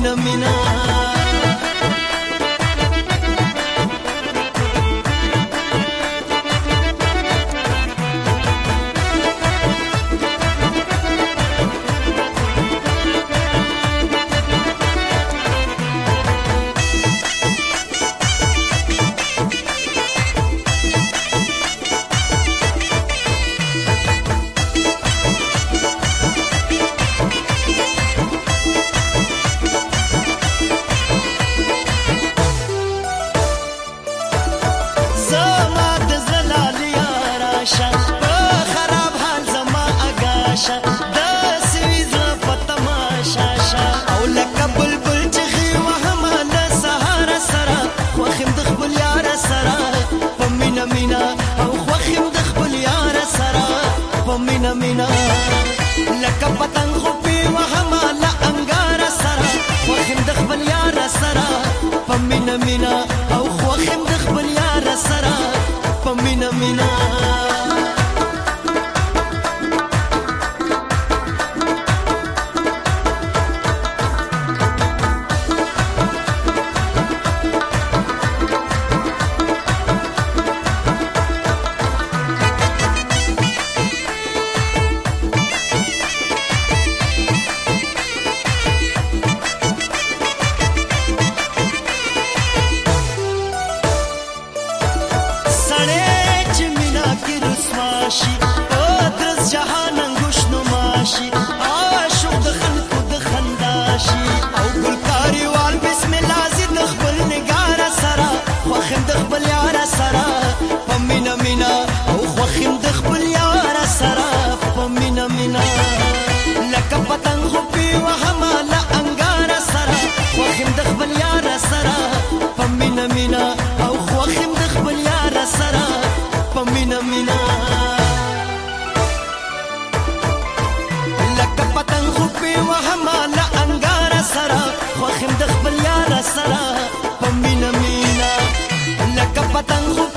mina mina په مینا مینا مینا لکه پتنګ خو پی وهما لا انګار سره وخم د خپل یار سره پمینا مینا او خوخم د خپل یار سره پمینا مینا لکه پتنګ خو پی وهما لا انګار سره وخم د خپل یار سره پمینا مینا لکه پتنګ خو